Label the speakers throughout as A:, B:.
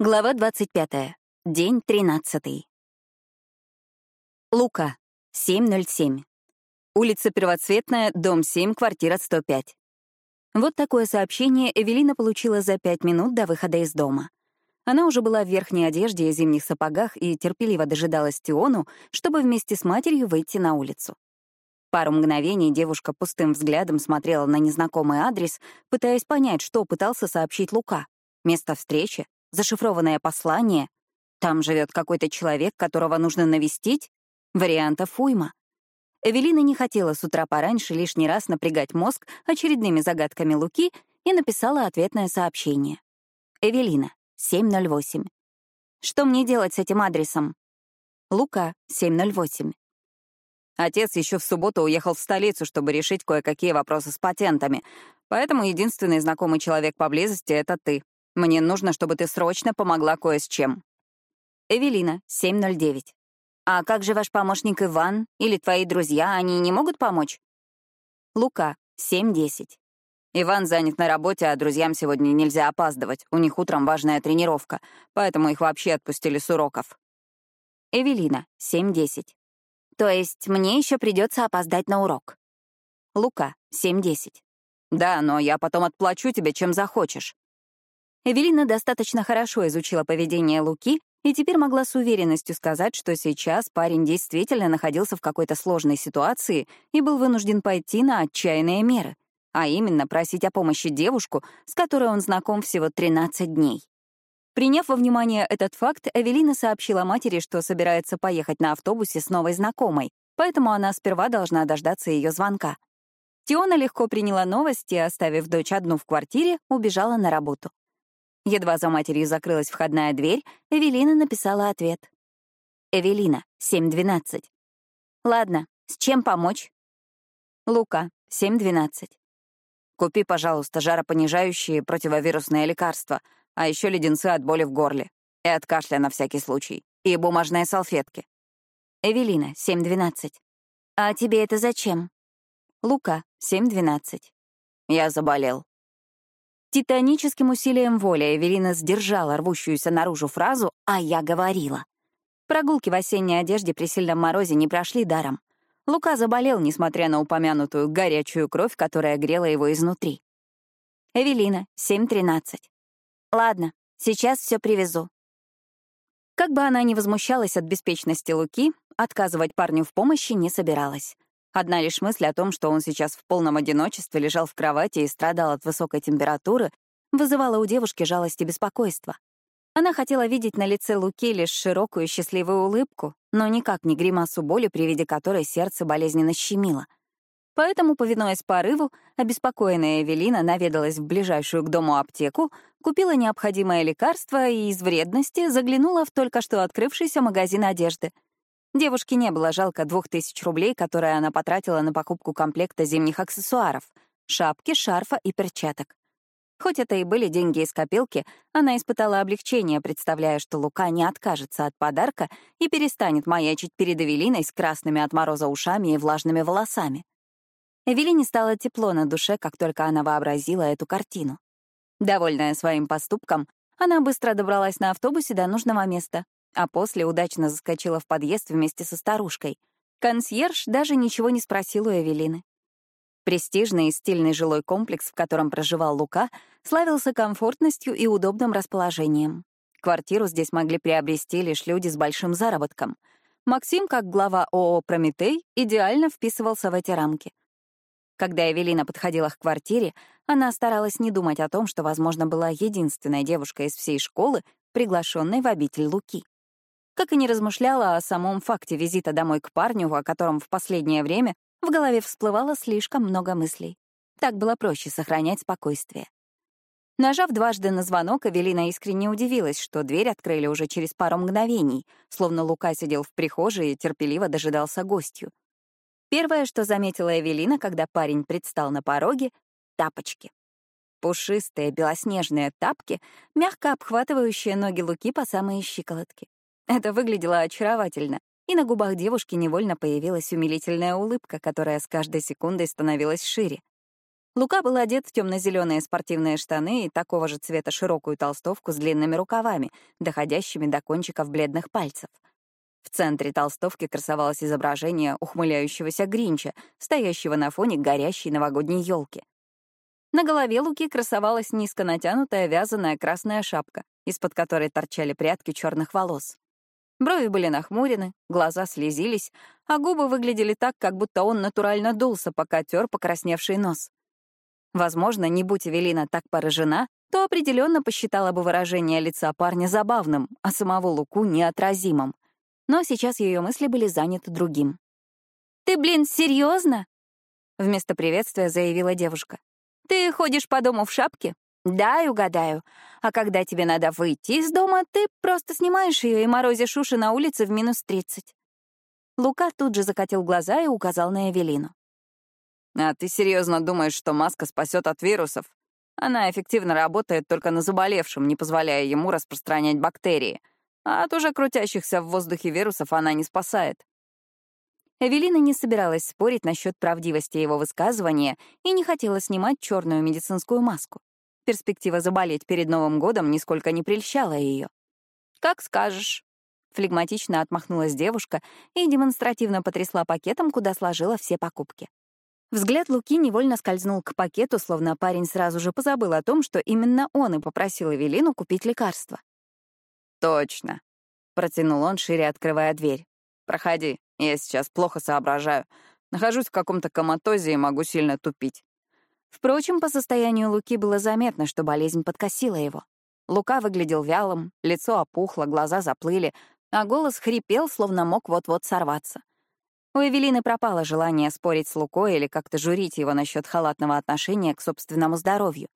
A: Глава 25. День 13. Лука. 7.07. Улица Первоцветная, дом 7, квартира 105. Вот такое сообщение Эвелина получила за пять минут до выхода из дома. Она уже была в верхней одежде и зимних сапогах и терпеливо дожидалась Тиону, чтобы вместе с матерью выйти на улицу. Пару мгновений девушка пустым взглядом смотрела на незнакомый адрес, пытаясь понять, что пытался сообщить Лука. Место встречи, Зашифрованное послание? Там живет какой-то человек, которого нужно навестить? Вариантов уйма. Эвелина не хотела с утра пораньше лишний раз напрягать мозг очередными загадками Луки и написала ответное сообщение. Эвелина, 708. Что мне делать с этим адресом? Лука, 708. Отец еще в субботу уехал в столицу, чтобы решить кое-какие вопросы с патентами, поэтому единственный знакомый человек поблизости — это ты. Мне нужно, чтобы ты срочно помогла кое с чем. Эвелина, 709. А как же ваш помощник Иван или твои друзья, они не могут помочь? Лука, 710. Иван занят на работе, а друзьям сегодня нельзя опаздывать. У них утром важная тренировка, поэтому их вообще отпустили с уроков. Эвелина, 7.10. То есть мне еще придется опоздать на урок. Лука, 7.10. Да, но я потом отплачу тебе, чем захочешь. Эвелина достаточно хорошо изучила поведение Луки и теперь могла с уверенностью сказать, что сейчас парень действительно находился в какой-то сложной ситуации и был вынужден пойти на отчаянные меры, а именно просить о помощи девушку, с которой он знаком всего 13 дней. Приняв во внимание этот факт, Эвелина сообщила матери, что собирается поехать на автобусе с новой знакомой, поэтому она сперва должна дождаться ее звонка. Тиона легко приняла новости оставив дочь одну в квартире, убежала на работу. Едва за матерью закрылась входная дверь, Эвелина написала ответ. Эвелина, 7.12. Ладно, с чем помочь? Лука, 7.12. Купи, пожалуйста, жаропонижающие противовирусные лекарства, а еще леденцы от боли в горле. И от кашля на всякий случай. И бумажные салфетки. Эвелина, 7.12. А тебе это зачем? Лука, 7.12. Я заболел. Титаническим усилием воли Эвелина сдержала рвущуюся наружу фразу «а я говорила». Прогулки в осенней одежде при сильном морозе не прошли даром. Лука заболел, несмотря на упомянутую горячую кровь, которая грела его изнутри. Эвелина, 7.13. Ладно, сейчас все привезу. Как бы она ни возмущалась от беспечности Луки, отказывать парню в помощи не собиралась. Одна лишь мысль о том, что он сейчас в полном одиночестве лежал в кровати и страдал от высокой температуры, вызывала у девушки жалость и беспокойство. Она хотела видеть на лице Луки лишь широкую счастливую улыбку, но никак не гримасу боли, при виде которой сердце болезненно щемило. Поэтому, повинуясь порыву, обеспокоенная Эвелина наведалась в ближайшую к дому аптеку, купила необходимое лекарство и из вредности заглянула в только что открывшийся магазин одежды — Девушке не было жалко двух тысяч рублей, которые она потратила на покупку комплекта зимних аксессуаров — шапки, шарфа и перчаток. Хоть это и были деньги из копилки, она испытала облегчение, представляя, что Лука не откажется от подарка и перестанет маячить перед Эвелиной с красными от мороза ушами и влажными волосами. Эвелине стало тепло на душе, как только она вообразила эту картину. Довольная своим поступком, она быстро добралась на автобусе до нужного места, а после удачно заскочила в подъезд вместе со старушкой. Консьерж даже ничего не спросил у Эвелины. Престижный и стильный жилой комплекс, в котором проживал Лука, славился комфортностью и удобным расположением. Квартиру здесь могли приобрести лишь люди с большим заработком. Максим, как глава ООО «Прометей», идеально вписывался в эти рамки. Когда Эвелина подходила к квартире, она старалась не думать о том, что, возможно, была единственной девушкой из всей школы, приглашенной в обитель Луки как и не размышляла о самом факте визита домой к парню, о котором в последнее время в голове всплывало слишком много мыслей. Так было проще сохранять спокойствие. Нажав дважды на звонок, Эвелина искренне удивилась, что дверь открыли уже через пару мгновений, словно Лука сидел в прихожей и терпеливо дожидался гостью. Первое, что заметила Эвелина, когда парень предстал на пороге — тапочки. Пушистые белоснежные тапки, мягко обхватывающие ноги Луки по самые щиколотки. Это выглядело очаровательно, и на губах девушки невольно появилась умилительная улыбка, которая с каждой секундой становилась шире. Лука был одет в темно-зеленые спортивные штаны и такого же цвета широкую толстовку с длинными рукавами, доходящими до кончиков бледных пальцев. В центре толстовки красовалось изображение ухмыляющегося Гринча, стоящего на фоне горящей новогодней елки. На голове Луки красовалась низко натянутая вязаная красная шапка, из-под которой торчали прядки черных волос. Брови были нахмурены, глаза слезились, а губы выглядели так, как будто он натурально дулся, пока тер покрасневший нос. Возможно, не будь Эвелина так поражена, то определенно посчитала бы выражение лица парня забавным, а самого Луку — неотразимым. Но сейчас ее мысли были заняты другим. «Ты, блин, серьезно? Вместо приветствия заявила девушка. «Ты ходишь по дому в шапке?» «Дай угадаю. А когда тебе надо выйти из дома, ты просто снимаешь ее и морозишь уши на улице в минус тридцать». Лука тут же закатил глаза и указал на Эвелину.
B: А ты серьезно думаешь, что маска спасет от вирусов? Она эффективно работает только на заболевшем, не позволяя ему распространять бактерии. А от уже крутящихся в воздухе вирусов она не спасает.
A: Эвелина не собиралась спорить насчет правдивости его высказывания и не хотела снимать черную медицинскую маску. Перспектива заболеть перед Новым годом нисколько не прельщала ее. «Как скажешь», — флегматично отмахнулась девушка и демонстративно потрясла пакетом, куда сложила все покупки. Взгляд Луки невольно скользнул к пакету, словно парень сразу же позабыл о том, что именно он и попросил Эвелину купить лекарство.
B: «Точно», — протянул он, шире открывая дверь. «Проходи, я сейчас плохо соображаю. Нахожусь в каком-то коматозе и могу сильно тупить».
A: Впрочем, по состоянию Луки было заметно, что болезнь подкосила его. Лука выглядел вялым, лицо опухло, глаза заплыли, а голос хрипел, словно мог вот-вот сорваться. У Эвелины пропало желание спорить с Лукой или как-то журить его насчет халатного отношения к собственному здоровью.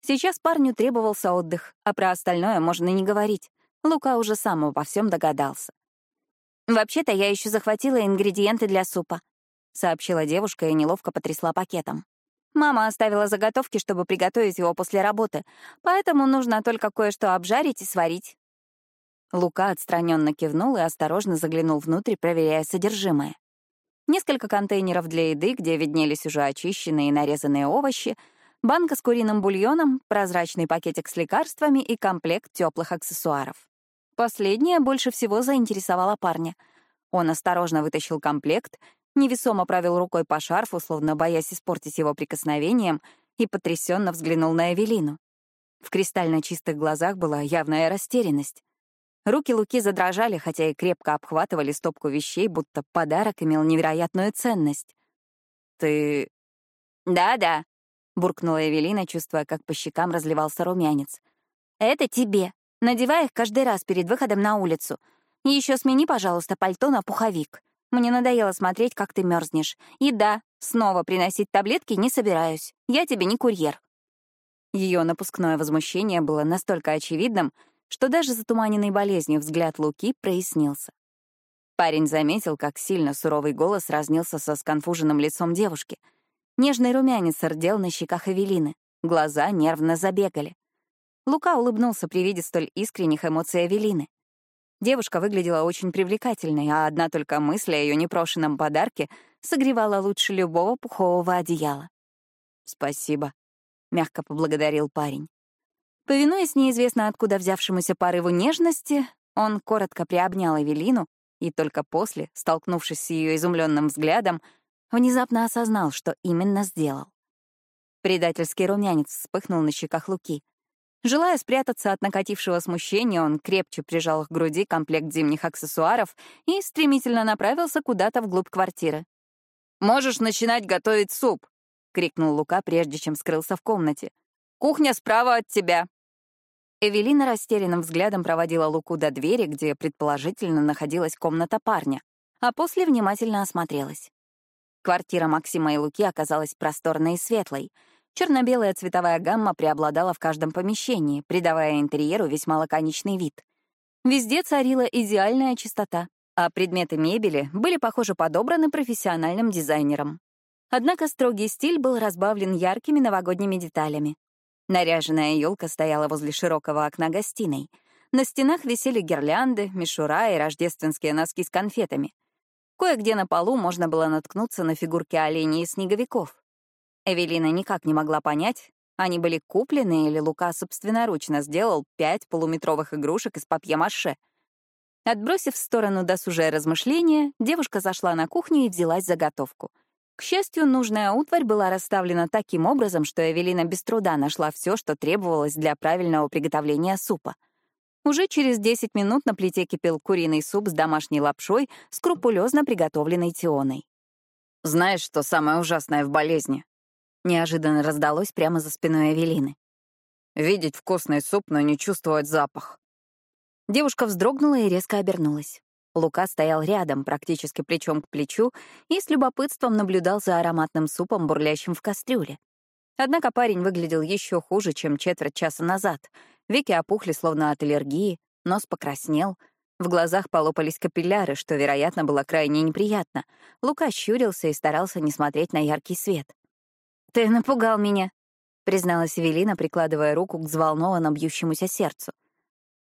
A: Сейчас парню требовался отдых, а про остальное можно не говорить. Лука уже сам обо всем догадался. «Вообще-то я еще захватила ингредиенты для супа», — сообщила девушка и неловко потрясла пакетом. «Мама оставила заготовки, чтобы приготовить его после работы, поэтому нужно только кое-что обжарить и сварить». Лука отстраненно кивнул и осторожно заглянул внутрь, проверяя содержимое несколько контейнеров для еды, где виднелись уже очищенные и нарезанные овощи, банка с куриным бульоном, прозрачный пакетик с лекарствами и комплект теплых аксессуаров. Последнее больше всего заинтересовало парня. Он осторожно вытащил комплект, невесомо провел рукой по шарфу, словно боясь испортить его прикосновением, и потрясенно взглянул на Эвелину. В кристально чистых глазах была явная растерянность. Руки Луки задрожали, хотя и крепко обхватывали стопку вещей, будто подарок имел невероятную ценность. «Ты...» «Да-да», — буркнула Эвелина, чувствуя, как по щекам разливался румянец. «Это тебе. Надевай их каждый раз перед выходом на улицу. И еще смени, пожалуйста, пальто на пуховик. Мне надоело смотреть, как ты мерзнешь. И да, снова приносить таблетки не собираюсь. Я тебе не курьер». Ее напускное возмущение было настолько очевидным, что даже затуманенный болезнью взгляд Луки прояснился. Парень заметил, как сильно суровый голос разнился со сконфуженным лицом девушки. Нежный румянец рдел на щеках Эвелины, глаза нервно забегали. Лука улыбнулся при виде столь искренних эмоций Эвелины. Девушка выглядела очень привлекательной, а одна только мысль о ее непрошенном подарке согревала лучше любого пухового одеяла. «Спасибо», — мягко поблагодарил парень. Повинуясь неизвестно откуда взявшемуся порыву нежности, он коротко приобнял Эвелину и только после, столкнувшись с ее изумленным взглядом, внезапно осознал, что именно сделал. Предательский румянец вспыхнул на щеках Луки. Желая спрятаться от накатившего смущения, он крепче прижал к груди комплект зимних аксессуаров и стремительно направился куда-то вглубь квартиры.
B: «Можешь начинать готовить суп!» — крикнул Лука, прежде чем скрылся в комнате. «Кухня справа от тебя!»
A: Эвелина растерянным взглядом проводила Луку до двери, где, предположительно, находилась комната парня, а после внимательно осмотрелась. Квартира Максима и Луки оказалась просторной и светлой. Черно-белая цветовая гамма преобладала в каждом помещении, придавая интерьеру весьма лаконичный вид. Везде царила идеальная чистота, а предметы мебели были, похоже, подобраны профессиональным дизайнером. Однако строгий стиль был разбавлен яркими новогодними деталями. Наряженная елка стояла возле широкого окна гостиной. На стенах висели гирлянды, мишура и рождественские носки с конфетами. Кое-где на полу можно было наткнуться на фигурки оленей и снеговиков. Эвелина никак не могла понять, они были куплены или Лука собственноручно сделал пять полуметровых игрушек из папье-маше. Отбросив в сторону досужее размышления, девушка зашла на кухню и взялась за готовку. К счастью, нужная утварь была расставлена таким образом, что Эвелина без труда нашла все, что требовалось для правильного приготовления супа. Уже через 10 минут на плите кипел куриный суп с домашней лапшой, скрупулезно приготовленной Тионой.
B: «Знаешь, что самое ужасное в болезни?»
A: Неожиданно раздалось прямо за спиной Эвелины.
B: «Видеть вкусный суп, но не чувствовать запах».
A: Девушка вздрогнула и резко обернулась. Лука стоял рядом, практически плечом к плечу, и с любопытством наблюдал за ароматным супом, бурлящим в кастрюле. Однако парень выглядел еще хуже, чем четверть часа назад. Веки опухли, словно от аллергии, нос покраснел, в глазах полопались капилляры, что, вероятно, было крайне неприятно. Лука щурился и старался не смотреть на яркий свет. «Ты напугал меня», — призналась Эвелина, прикладывая руку к взволнованно бьющемуся сердцу.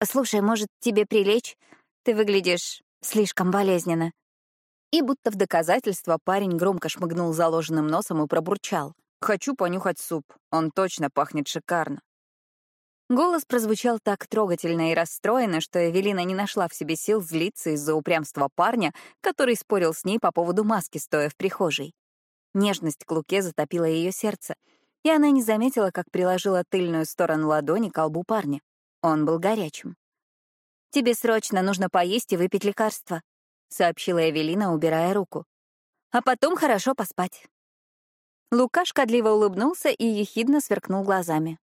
A: «Слушай, может, тебе прилечь? Ты выглядишь слишком болезненно». И будто в доказательство парень громко шмыгнул заложенным носом и пробурчал.
B: «Хочу понюхать суп. Он точно пахнет шикарно».
A: Голос прозвучал так трогательно и расстроенно, что Эвелина не нашла в себе сил злиться из-за упрямства парня, который спорил с ней по поводу маски, стоя в прихожей. Нежность к Луке затопила ее сердце, и она не заметила, как приложила тыльную сторону ладони к колбу парня. Он был горячим. «Тебе срочно нужно поесть и выпить лекарство», — сообщила Эвелина, убирая руку. «А потом хорошо поспать». Лука шкодливо улыбнулся и ехидно сверкнул глазами.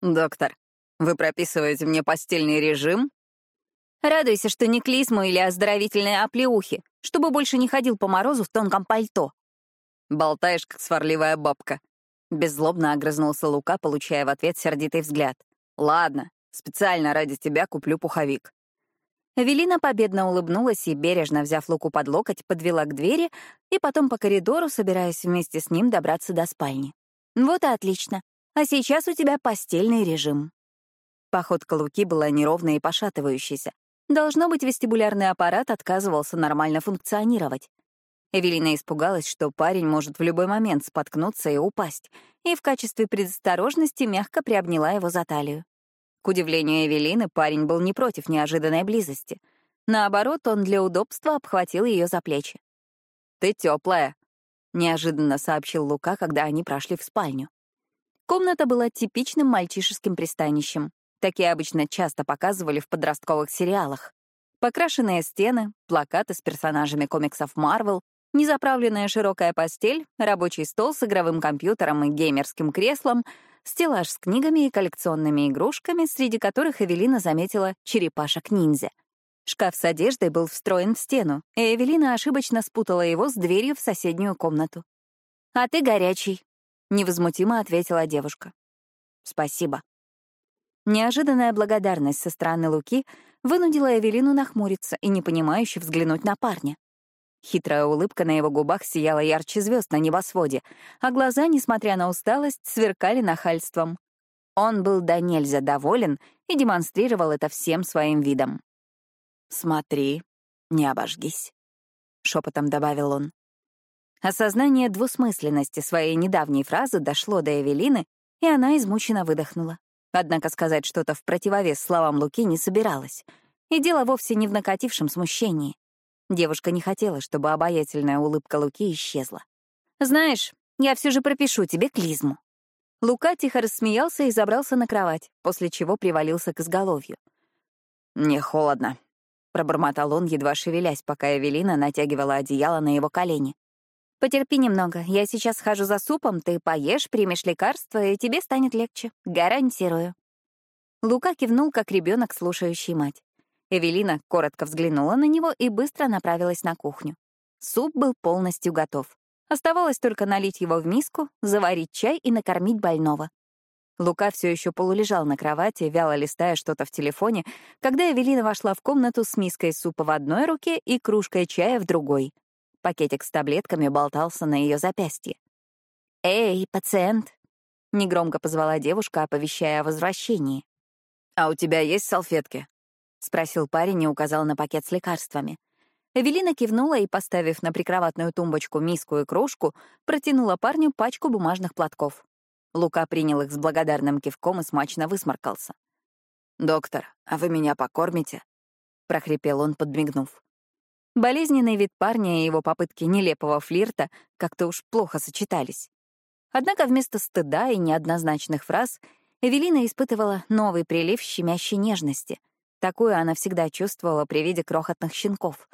B: «Доктор, вы прописываете мне постельный режим?»
A: «Радуйся, что не клизму или оздоровительные оплеухи, чтобы больше не ходил по морозу в тонком пальто».
B: «Болтаешь, как сварливая бабка», — беззлобно огрызнулся Лука, получая в ответ сердитый взгляд. «Ладно, Специально ради тебя куплю пуховик».
A: Эвелина победно улыбнулась и, бережно взяв Луку под локоть, подвела к двери и потом по коридору, собираясь вместе с ним добраться до спальни. «Вот и отлично. А сейчас у тебя постельный режим». Походка Луки была неровной и пошатывающейся. Должно быть, вестибулярный аппарат отказывался нормально функционировать. Эвелина испугалась, что парень может в любой момент споткнуться и упасть, и в качестве предосторожности мягко приобняла его за талию. К удивлению Эвелины, парень был не против неожиданной близости. Наоборот, он для удобства обхватил ее за плечи.
B: «Ты теплая,
A: неожиданно сообщил Лука, когда они прошли в спальню. Комната была типичным мальчишеским пристанищем. Такие обычно часто показывали в подростковых сериалах. Покрашенные стены, плакаты с персонажами комиксов Marvel, незаправленная широкая постель, рабочий стол с игровым компьютером и геймерским креслом — стеллаж с книгами и коллекционными игрушками, среди которых Эвелина заметила черепашек-ниндзя. Шкаф с одеждой был встроен в стену, и Эвелина ошибочно спутала его с дверью в соседнюю комнату. «А ты горячий», — невозмутимо ответила девушка. «Спасибо». Неожиданная благодарность со стороны Луки вынудила Эвелину нахмуриться и непонимающе взглянуть на парня. Хитрая улыбка на его губах сияла ярче звезд на небосводе, а глаза, несмотря на усталость, сверкали нахальством. Он был до нельзя доволен и демонстрировал это всем своим видом. «Смотри, не обожгись», — шепотом добавил он. Осознание двусмысленности своей недавней фразы дошло до Эвелины, и она измученно выдохнула. Однако сказать что-то в противовес словам Луки не собиралась. И дело вовсе не в накатившем смущении. Девушка не хотела, чтобы обаятельная улыбка Луки исчезла. «Знаешь, я все же пропишу тебе клизму». Лука тихо рассмеялся и забрался на кровать, после чего привалился к изголовью.
B: «Мне холодно», — пробормотал он, едва шевелясь, пока Эвелина натягивала одеяло на его колени.
A: «Потерпи немного. Я сейчас схожу за супом, ты поешь, примешь лекарство, и тебе станет легче. Гарантирую». Лука кивнул, как ребенок, слушающий мать. Эвелина коротко взглянула на него и быстро направилась на кухню. Суп был полностью готов. Оставалось только налить его в миску, заварить чай и накормить больного. Лука все еще полулежал на кровати, вяло листая что-то в телефоне, когда Эвелина вошла в комнату с миской супа в одной руке и кружкой чая в другой. Пакетик с таблетками болтался на ее запястье. «Эй, пациент!» — негромко позвала девушка, оповещая о возвращении.
B: «А у тебя есть салфетки?»
A: — спросил парень и указал на пакет с лекарствами. Эвелина кивнула и, поставив на прикроватную тумбочку миску и кружку, протянула парню пачку бумажных платков. Лука принял их с благодарным кивком и смачно высморкался. «Доктор, а вы меня покормите?» — прохрипел он, подмигнув. Болезненный вид парня и его попытки нелепого флирта как-то уж плохо сочетались. Однако вместо стыда и неоднозначных фраз Эвелина испытывала новый прилив щемящей нежности. Такую она всегда чувствовала при виде крохотных щенков.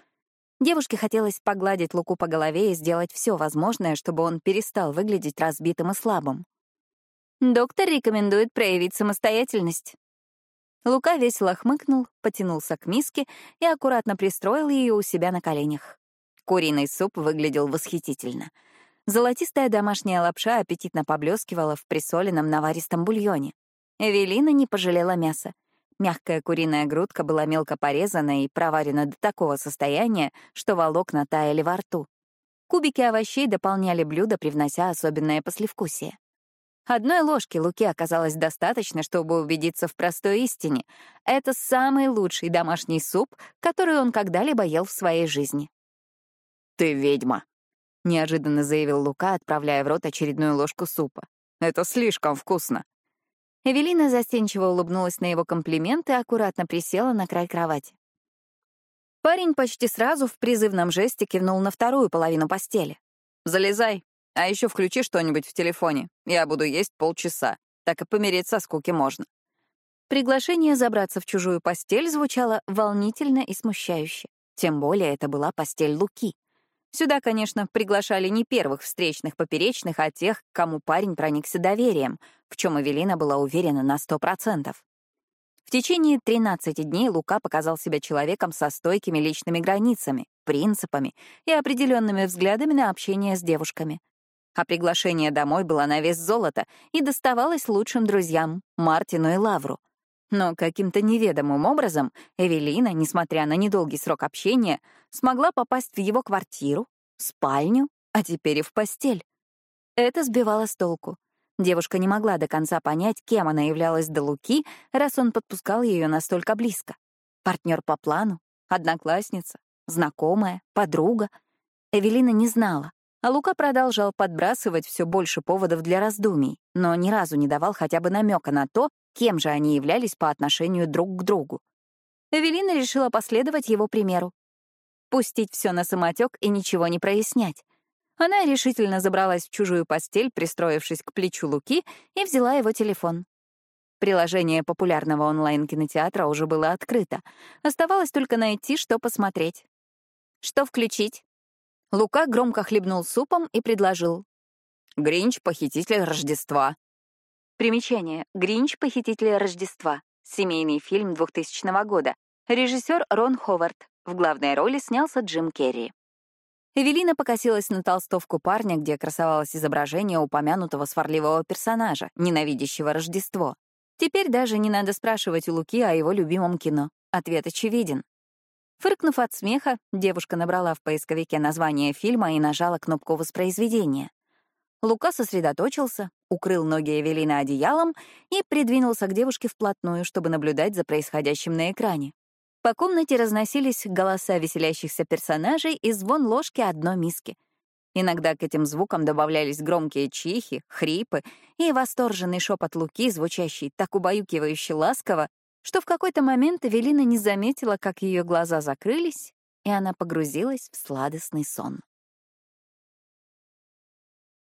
A: Девушке хотелось погладить Луку по голове и сделать все возможное, чтобы он перестал выглядеть разбитым и слабым. «Доктор рекомендует проявить самостоятельность». Лука весело хмыкнул, потянулся к миске и аккуратно пристроил ее у себя на коленях. Куриный суп выглядел восхитительно — Золотистая домашняя лапша аппетитно поблескивала в присоленном наваристом бульоне. Эвелина не пожалела мяса. Мягкая куриная грудка была мелко порезана и проварена до такого состояния, что волокна таяли во рту. Кубики овощей дополняли блюдо, привнося особенное послевкусие. Одной ложки луки оказалось достаточно, чтобы убедиться в простой истине. Это самый лучший домашний суп, который он когда-либо ел в своей жизни.
B: «Ты ведьма»,
A: неожиданно заявил Лука, отправляя в рот очередную ложку супа.
B: «Это слишком вкусно».
A: Эвелина застенчиво улыбнулась на его комплимент и аккуратно присела на край кровати. Парень почти сразу в призывном жесте кивнул на вторую половину постели.
B: «Залезай, а еще включи что-нибудь в телефоне. Я буду есть полчаса. Так и помереть со скуки можно».
A: Приглашение забраться в чужую постель звучало волнительно и смущающе. Тем более это была постель Луки. Сюда, конечно, приглашали не первых встречных поперечных, а тех, кому парень проникся доверием, в чем Эвелина была уверена на сто процентов. В течение 13 дней Лука показал себя человеком со стойкими личными границами, принципами и определенными взглядами на общение с девушками. А приглашение домой было на вес золота и доставалось лучшим друзьям — Мартину и Лавру. Но каким-то неведомым образом Эвелина, несмотря на недолгий срок общения, смогла попасть в его квартиру, спальню, а теперь и в постель. Это сбивало с толку. Девушка не могла до конца понять, кем она являлась до Луки, раз он подпускал ее настолько близко. Партнер по плану, одноклассница, знакомая, подруга. Эвелина не знала, а Лука продолжал подбрасывать все больше поводов для раздумий, но ни разу не давал хотя бы намека на то, кем же они являлись по отношению друг к другу. Эвелина решила последовать его примеру. Пустить все на самотек и ничего не прояснять. Она решительно забралась в чужую постель, пристроившись к плечу Луки, и взяла его телефон. Приложение популярного онлайн-кинотеатра уже было открыто. Оставалось только найти, что посмотреть. Что включить? Лука громко хлебнул супом и предложил.
B: «Гринч — похититель Рождества».
A: Примечание. «Гринч. Похититель Рождества». Семейный фильм 2000 года. Режиссер Рон Ховард. В главной роли снялся Джим Керри. Эвелина покосилась на толстовку парня, где красовалось изображение упомянутого сварливого персонажа, ненавидящего Рождество. Теперь даже не надо спрашивать у Луки о его любимом кино. Ответ очевиден. Фыркнув от смеха, девушка набрала в поисковике название фильма и нажала кнопку воспроизведения. Лука сосредоточился, укрыл ноги Эвелины одеялом и придвинулся к девушке вплотную, чтобы наблюдать за происходящим на экране. По комнате разносились голоса веселящихся персонажей и звон ложки одной миски. Иногда к этим звукам добавлялись громкие чихи, хрипы и восторженный шепот Луки, звучащий так убаюкивающе ласково, что в какой-то момент Эвелина не заметила, как ее глаза закрылись, и она погрузилась в сладостный сон.